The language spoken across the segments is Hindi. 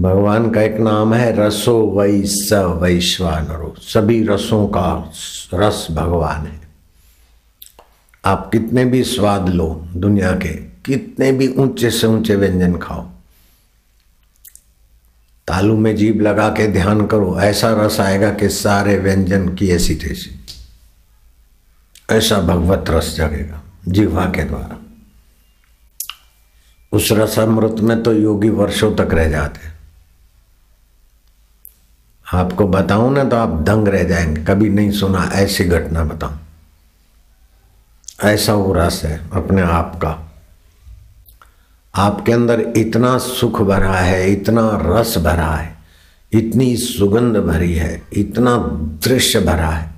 भगवान का एक नाम है रसो वै स वैश्वानरो। सभी रसों का रस भगवान है। आप कितने भी स्वाद लो दुनिया के, कितने भी ऊँचे से ऊँचे व्यंजन खाओ, तालू में जीभ लगा के ध्यान करो, ऐसा रस आएगा कि सारे व्यंजन की ऐसी तैसी ऐसा भगवत रस जगेगा जीवा के द्वारा। उस रसामृत में तो योगी वर्षों तक रह जाते आपको बताऊँ ना तो आप दंग रह जाएँगे। कभी नहीं सुना, ऐसी घटना बताऊँ। ऐसा वो रस है अपने आप का। आपके अंदर इतना सुख भरा है, इतना रस भरा है, इतनी सुगंध भरी है, इतना दृश्य भरा है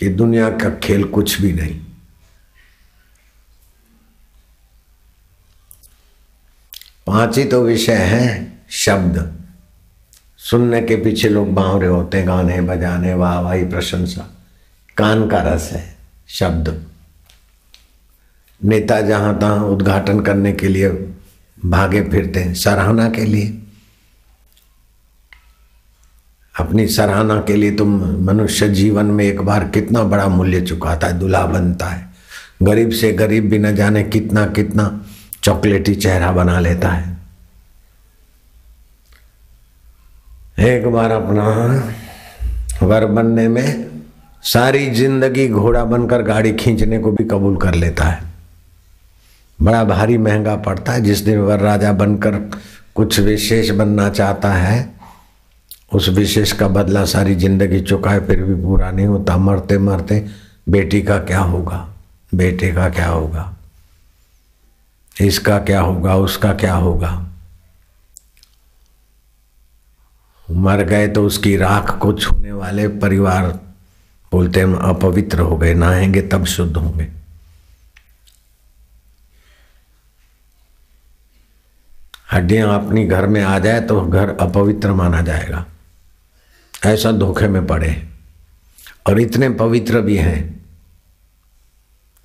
कि दुनिया का खेल कुछ भी नहीं। पाँच ही तो विषय हैं शब्द। सुनने के पीछे लोग बावरे होते हैं, गाने बजाने वाह वाही प्रशंसा। कान का रस है शब्द। नेता जहाँ तहां उद्घाटन करने के लिए भागे फिरते हैं, सराहना के लिए। अपनी सराहना के लिए तुम मनुष्य जीवन में एक बार कितना बड़ा मूल्य चुकाता है दूल्हा बनता है। गरीब से गरीब भी न जाने कितना कितना चॉकलेटी चेहरा बना लेता है। एक बार अपना वर बनने में सारी ज़िंदगी घोड़ा बनकर गाड़ी खींचने को भी कबूल कर लेता है। बड़ा भारी महँगा पड़ता है। जिस दिन वर राजा बनकर कुछ विशेष बनना चाहता है, उस विशेष का बदला सारी ज़िंदगी चुकाए, फिर भी पूरा नहीं होता। मरते मरते बेटी का क्या होगा? बेटे का क्या होगा? इसका क्या होगा, उसका क्या होगा? मर गए तो उसकी राख को छूने वाले परिवार बोलते हम अपवित्र हो गए, नहाएँगे तब शुद्ध होंगे। हड्डियाँ अपनी घर में आ जाए तो घर अपवित्र माना जाएगा। ऐसा धोखे में पड़े और इतने पवित्र भी हैं।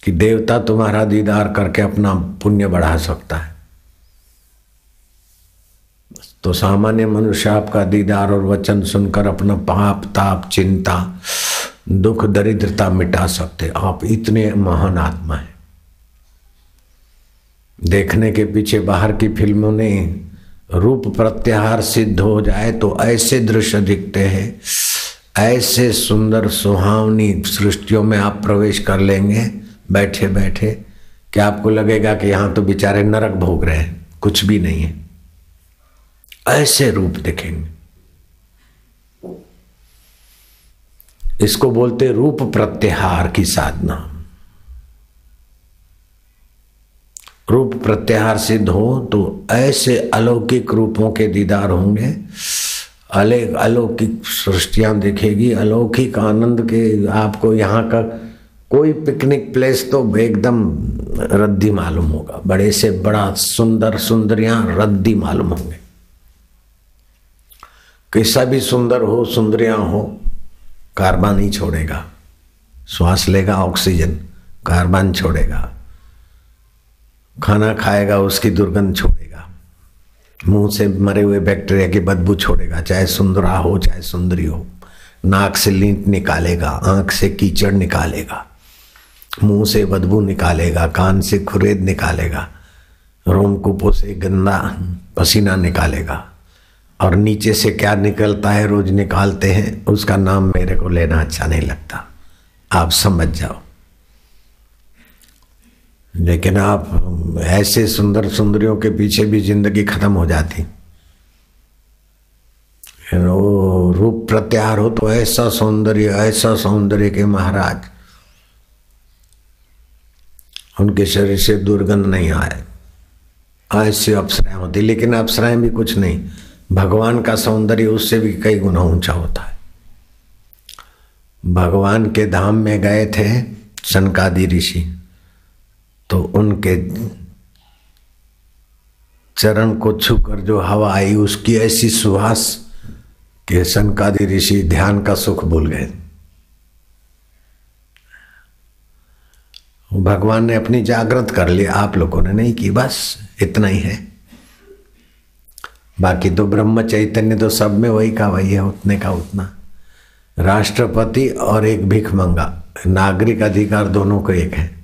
कि देवता तुम्हारा दीदार करके अपना पुण्य बढ़ा सकता है। तो सामान्य मनुष्य आपका दीदार और वचन सुनकर अपना पाप, ताप, चिंता, दुख, दरिद्रता मिटा सकते। आप इतने महान आत्मा हैं। देखने के पीछे बाहर की फ़िल्मों ने रूप प्रत्याहार सिद्ध हो जाए तो ऐसे दृश्य दिखते हैं, ऐसे सुंदर सुहावनी सृष्टियों में आप प्रवेश कर लेंगे। बैठे बैठे, कि आपको लगेगा कि यहाँ तो बेचारे नरक भोग रहे हैं, कुछ भी नहीं है। ऐसे रूप दिखेंगे। इसको बोलते रूप प्रत्याहार की साधना। रूप प्रत्याहार सिद्ध हो तो ऐसे अलौकिक रूपों के दीदार होंगे। अलग अलौकिक सृष्टियाँ दिखेगी, अलौकिक आनंद के आपको यहाँ का कोई पिकनिक प्लेस तो एकदम रद्दी मालूम होगा। बड़े से बड़ा, सुंदर सुंदरियाँ रद्दी मालूम होंगे। कैसा भी सुंदर हो सुंदरियाँ हो, कार्बन ही छोड़ेगा। श्वास लेगा, ऑक्सीजन, कार्बन छोड़ेगा। खाना खाएगा, उसकी दुर्गंध छोड़ेगा। मुँह से मरे हुए बैक्टीरिया की बदबू छोड़ेगा, चाहे सुंदरा हो, चाहे सुंदरी हो। नाक से लींट निकालेगा, आँख से कीचड़ निकालेगा। मुँह से बदबू निकालेगा, कान से खुरेद निकालेगा रोमकूपों से गंदा पसीना निकालेगा। और नीचे से क्या निकलता है, रोज निकालते हैं, उसका नाम मेरे को लेना अच्छा नहीं लगता। आप समझ जाओ। लेकिन आप ऐसे सुंदर सुंदरियों के पीछे भी ज़िंदगी खत्म हो जाती। रूप प्रत्यार हो तो ऐसा सौंदर्य ऐसा सौंदर्य के महाराज। उनके शरीर से दुर्गंध नहीं आए। ऐसी अप्सराएँ होती, लेकिन अप्सराएँ भी कुछ नहीं। भगवान का सौंदर्य उससे भी कई गुना ऊँचा होता है। भगवान के धाम में गए थे सनकादि ऋषि। तो उनके चरण को छूकर जो हवा आई, उसकी ऐसी सुहास कि सनकादि ऋषि ध्यान का सुख भूल गए। भगवान ने अपनी जागृत कर ली, आप लोगों ने नहीं की, बस इतना ही है। बाकी तो ब्रह्म चैतन्य तो सब में वही का वही है, उतने का उतना। राष्ट्रपति और एक भिख मंगा, नागरिक अधिकार दोनों को एक है।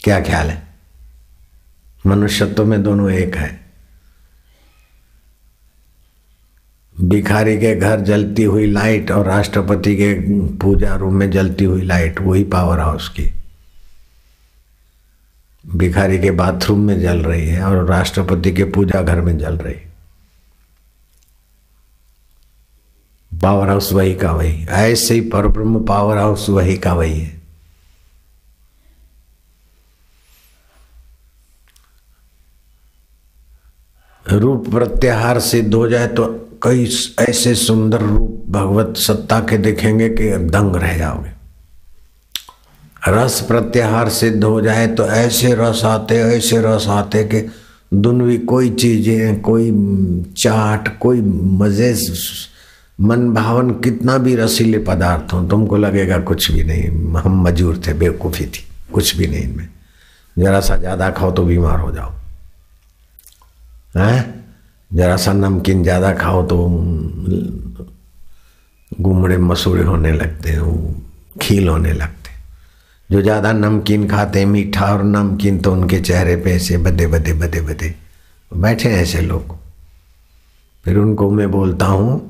क्या ख्याल है? मनुष्यत्व में दोनों एक है। भिखारी के घर जलती हुई लाइट और राष्ट्रपति के पूजा रूम में जलती हुई लाइट, वही पावर हाउस की। भिखारी के बाथरूम में जल रही है और राष्ट्रपति के पूजा घर में जल रही है। पावर हाउस वही का वही। ऐसे ही परब्रह्म पावर हाउस वही का वही है। रूप प्रत्याहार सिद्ध हो जाए तो कई ऐसे सुंदर रूप भगवत सत्ता के देखेंगे कि दंग रह जाओगे। रस प्रत्याहार सिद्ध हो जाए तो ऐसे रस आते, ऐसे रस आते कि दुनवी कोई चीज़ें, कोई चाट, कोई मज़े, मन भावन कितना भी रसीले पदार्थ हो, तुमको लगेगा कुछ भी नहीं। हम मजूर थे, बेवकूफ़ी थी, कुछ भी नहीं इनमें। जरा सा ज़्यादा खाओ तो बीमार हो जाओ। हैं? जरा सा नमकीन ज़्यादा खाओ तो गुमड़े मसूड़े होने लगते हैं खील होने लगते जो ज़्यादा नमकीन खाते हैं, मीठा और नमकीन तो उनके चेहरे पे ऐसे बदे बदे बदे बदे। बैठे ऐसे लोग। फिर उनको मैं बोलता हूँ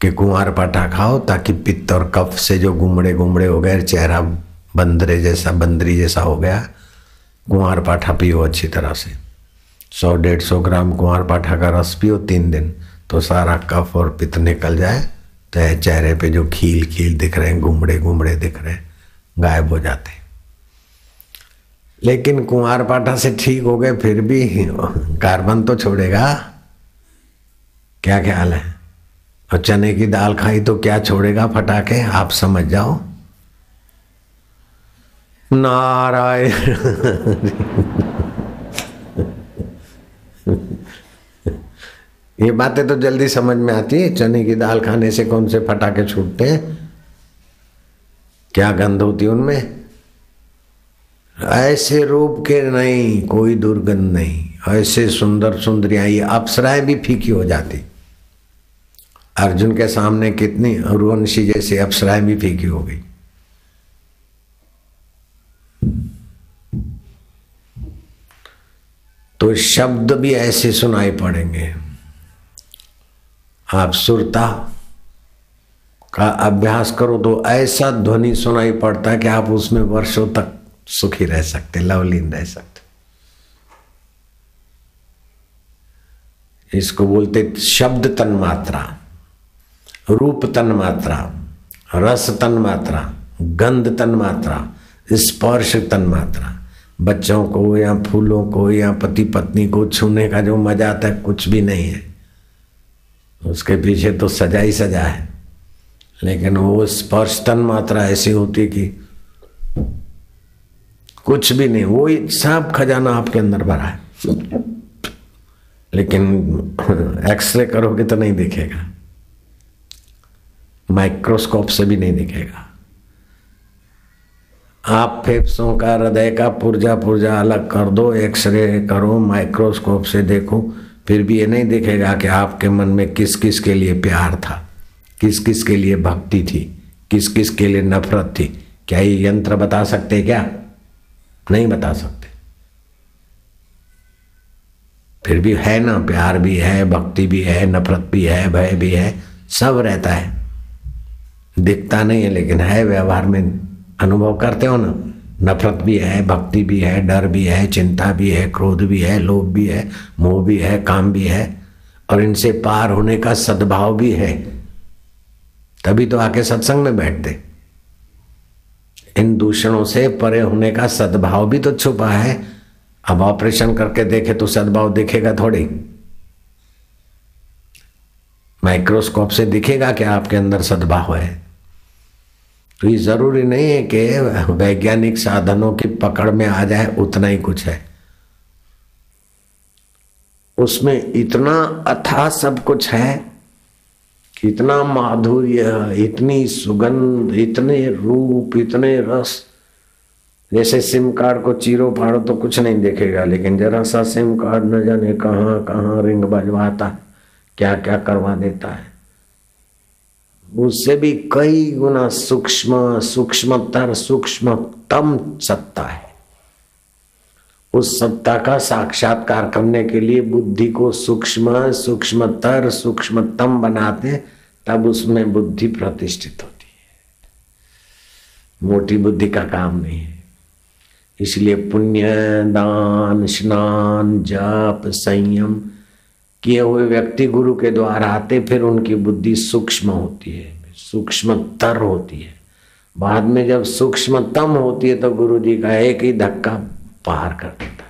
कि कुंवार पाठा खाओ, ताकि पित्त और कफ से जो गुमड़े गुमड़े हो गए चेहरा बंदरे जैसा, बंदरी जैसा हो गया, कुंवार पाठा पियो अच्छी तरह से। सौ, डेढ़ सौ ग्राम कुंवार पाठा का रस पियो तीन दिन तो सारा कफ और पित्त निकल जाए तो चेहरे पे जो खील खील दिख रहे हैं, गुमड़े गुमड़े दिख रहे हैं। गायब हो जाते लेकिन कुंवार पाठा से ठीक हो गए, फिर भी कार्बन तो छोड़ेगा। क्या ख्याल है? और चने की दाल खाई तो क्या छोड़ेगा फटाके? आप समझ जाओ। नारायण। ये बातें तो जल्दी समझ में आती है। चने की दाल खाने से कौन से फटाके छूटते हैं? क्या गंध होती उनमें? ऐसे रूप के नहीं, कोई दुर्गंध नहीं। ऐसे सुंदर सुंदरियाँ, ये अप्सराएँ भी फीकी हो जाती। अर्जुन के सामने कितनी उर्वंशी जैसी अप्सराएँ भी फीकी हो गई। तो शब्द भी ऐसे सुनाई पड़ेंगे। आप सुरता का अभ्यास करो तो ऐसा ध्वनि सुनाई पड़ता है कि आप उसमें वर्षों तक सुखी रह सकते, लवलीन रह सकते। इसको बोलते शब्द तन मात्रा, रूप तन मात्रा, रस तन मात्रा, गंध तन मात्रा, स्पर्श तन मात्रा। बच्चों को या फूलों को या पति पत्नी को छूने का जो मज़ा आता है, कुछ भी नहीं है। उसके पीछे तो सजा ही सजा है। लेकिन वो स्पर्श तन मात्रा ऐसी होती कि कुछ भी नहीं, वो सब खजाना आपके अंदर भरा है। लेकिन एक्सरे करोगे तो नहीं दिखेगा। माइक्रोस्कोप से भी नहीं दिखेगा। आप फेफड़ों का हृदय का पुर्जा पुर्जा अलग कर दो, एक्सरे करो, माइक्रोस्कोप से देखो, फिर भी ये नहीं दिखेगा कि आपके मन में किस किस के लिए प्यार था। किस किस के लिए भक्ति थी किस किस के लिए नफरत थी क्या ये यंत्र बता सकते क्या नहीं बता सकते फिर भी है ना प्यार भी है भक्ति भी है नफरत भी है भय भी है सब रहता है दिखता नहीं है लेकिन है व्यवहार में अनुभव करते हो ना नफरत भी है भक्ति भी है डर भी है चिंता भी है क्रोध भी है लोभ भी है मोह भी है काम भी है और इनसे पार होने का सद्भाव भी है तभी तो आके सत्संग में बैठते इन दूषणों से परे होने का सद्भाव भी तो छुपा है। अब ऑपरेशन करके देखे तो सद्भाव दिखेगा थोड़ी। माइक्रोस्कोप से दिखेगा कि आपके अंदर सद्भाव है। तो ये ज़रूरी नहीं है कि वैज्ञानिक साधनों की पकड़ में आ जाए, उतना ही कुछ है। उसमें इतना अथा सब कुछ है इतना माधुर्य, इतनी सुगंध, इतने रूप, इतने रस। जैसे सिम कार्ड को चीरो फाड़ो तो कुछ नहीं देखेगा, लेकिन जरा सा सिम कार्ड न जाने कहाँ कहाँ रिंग बजवाता क्या क्या करवा देता है। उससे भी कई गुना सूक्ष्म, सूक्ष्मतर, सूक्ष्मतम सत्ता है। उस सत्ता का साक्षात्कार करने के लिए बुद्धि को सूक्ष्म, सूक्ष्मतर, सूक्ष्मतम बनाते तब उसमें बुद्धि प्रतिष्ठित होती है। मोटी बुद्धि का काम नहीं है। इसलिए पुण्य, दान, स्नान, जाप, संयम किए हुए व्यक्ति गुरु के द्वारा आते फिर उनकी बुद्धि सूक्ष्म होती है, सूक्ष्मतर होती है। बाद में जब सूक्ष्मतम होती है तो गुरु जी का एक ही धक्का पार कर देता